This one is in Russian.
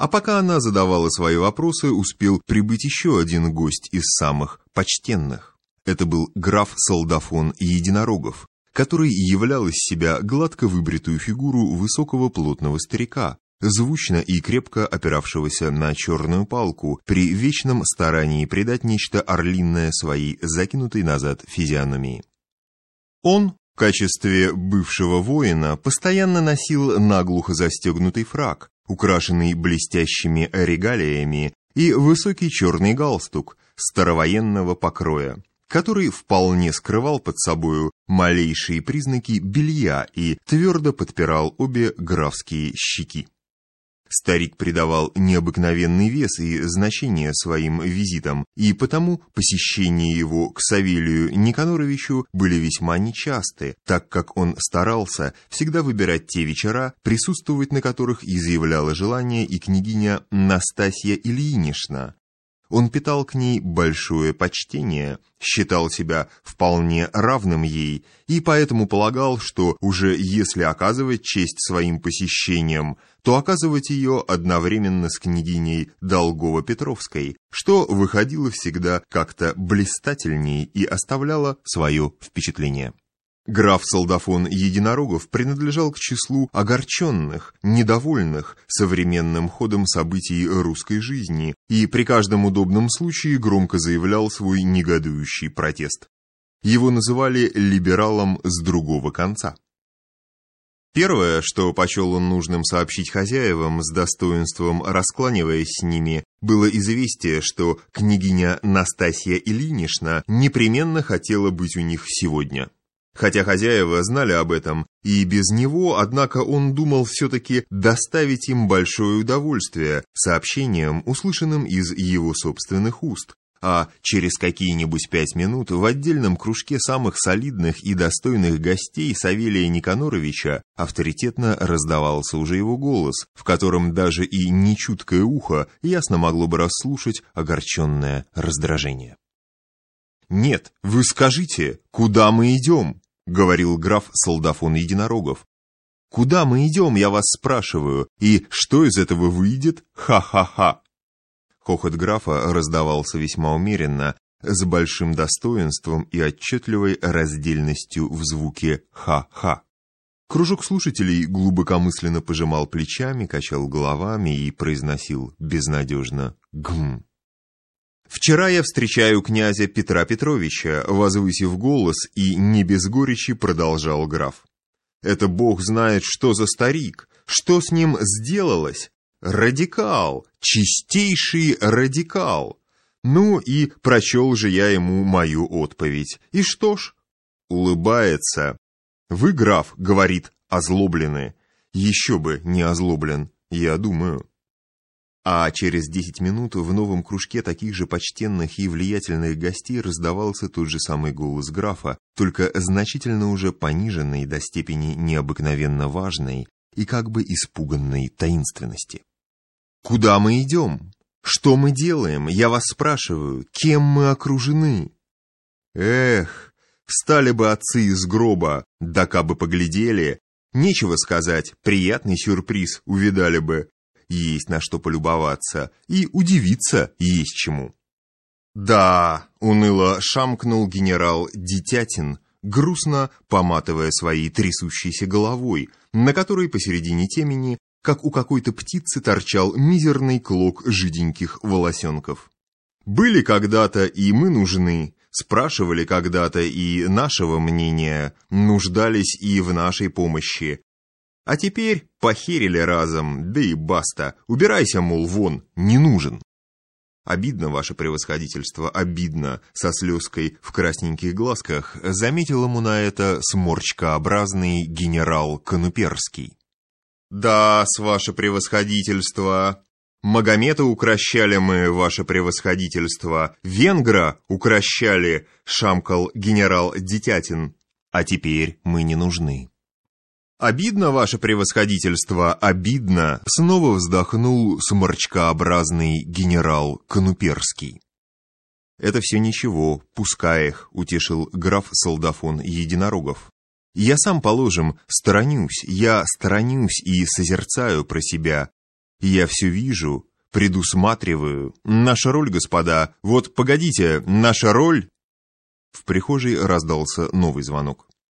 А пока она задавала свои вопросы, успел прибыть еще один гость из самых почтенных. Это был граф Солдафон Единорогов, который являл из себя гладко выбритую фигуру высокого плотного старика, звучно и крепко опиравшегося на черную палку, при вечном старании придать нечто орлинное своей закинутой назад физиономии. Он, в качестве бывшего воина, постоянно носил наглухо застегнутый фраг, украшенный блестящими регалиями, и высокий черный галстук старовоенного покроя, который вполне скрывал под собою малейшие признаки белья и твердо подпирал обе графские щеки. Старик придавал необыкновенный вес и значение своим визитам, и потому посещения его к Савелию Никаноровичу были весьма нечасты, так как он старался всегда выбирать те вечера, присутствовать на которых изъявляла желание и княгиня Настасья Ильинична, он питал к ней большое почтение, считал себя вполне равным ей и поэтому полагал, что уже если оказывать честь своим посещением, то оказывать ее одновременно с княгиней Долгова-Петровской, что выходило всегда как-то блистательней и оставляло свое впечатление. Граф Солдафон Единорогов принадлежал к числу огорченных, недовольных современным ходом событий русской жизни и при каждом удобном случае громко заявлял свой негодующий протест. Его называли либералом с другого конца. Первое, что почел он нужным сообщить хозяевам, с достоинством раскланиваясь с ними, было известие, что княгиня Настасья Ильинична непременно хотела быть у них сегодня. Хотя хозяева знали об этом, и без него, однако он думал все-таки доставить им большое удовольствие сообщением, услышанным из его собственных уст, а через какие-нибудь пять минут в отдельном кружке самых солидных и достойных гостей Савелия Никаноровича авторитетно раздавался уже его голос, в котором даже и нечуткое ухо ясно могло бы расслушать огорченное раздражение. «Нет, вы скажите, куда мы идем?» — говорил граф Солдафон Единорогов. «Куда мы идем, я вас спрашиваю, и что из этого выйдет? Ха-ха-ха!» Хохот графа раздавался весьма умеренно, с большим достоинством и отчетливой раздельностью в звуке «ха-ха». Кружок слушателей глубокомысленно пожимал плечами, качал головами и произносил безнадежно «гм». Вчера я встречаю князя Петра Петровича, возвысив голос, и не без горечи продолжал граф. Это бог знает, что за старик, что с ним сделалось. Радикал, чистейший радикал. Ну и прочел же я ему мою отповедь. И что ж? Улыбается. Вы, граф, говорит, озлоблены. Еще бы не озлоблен, я думаю. А через десять минут в новом кружке таких же почтенных и влиятельных гостей раздавался тот же самый голос графа, только значительно уже пониженный до степени необыкновенно важной и как бы испуганной таинственности. «Куда мы идем? Что мы делаем? Я вас спрашиваю, кем мы окружены?» «Эх, встали бы отцы из гроба, да кабы поглядели, Нечего сказать, приятный сюрприз увидали бы есть на что полюбоваться, и удивиться есть чему. «Да», — уныло шамкнул генерал Дитятин, грустно поматывая своей трясущейся головой, на которой посередине темени, как у какой-то птицы, торчал мизерный клок жиденьких волосенков. «Были когда-то и мы нужны», спрашивали когда-то и нашего мнения, нуждались и в нашей помощи, а теперь похерили разом, да и баста. Убирайся, мол, вон, не нужен. Обидно, ваше превосходительство, обидно, со слезкой в красненьких глазках, заметил ему на это сморчкообразный генерал Конуперский. Да, с ваше превосходительство. Магомета укращали мы, ваше превосходительство. Венгра укращали, шамкал генерал Детятин. А теперь мы не нужны. «Обидно, ваше превосходительство, обидно!» Снова вздохнул сморчкообразный генерал Конуперский. «Это все ничего, пускай их», — утешил граф Солдафон Единорогов. «Я сам, положим, сторонюсь, я сторонюсь и созерцаю про себя. Я все вижу, предусматриваю. Наша роль, господа, вот погодите, наша роль...» В прихожей раздался новый звонок.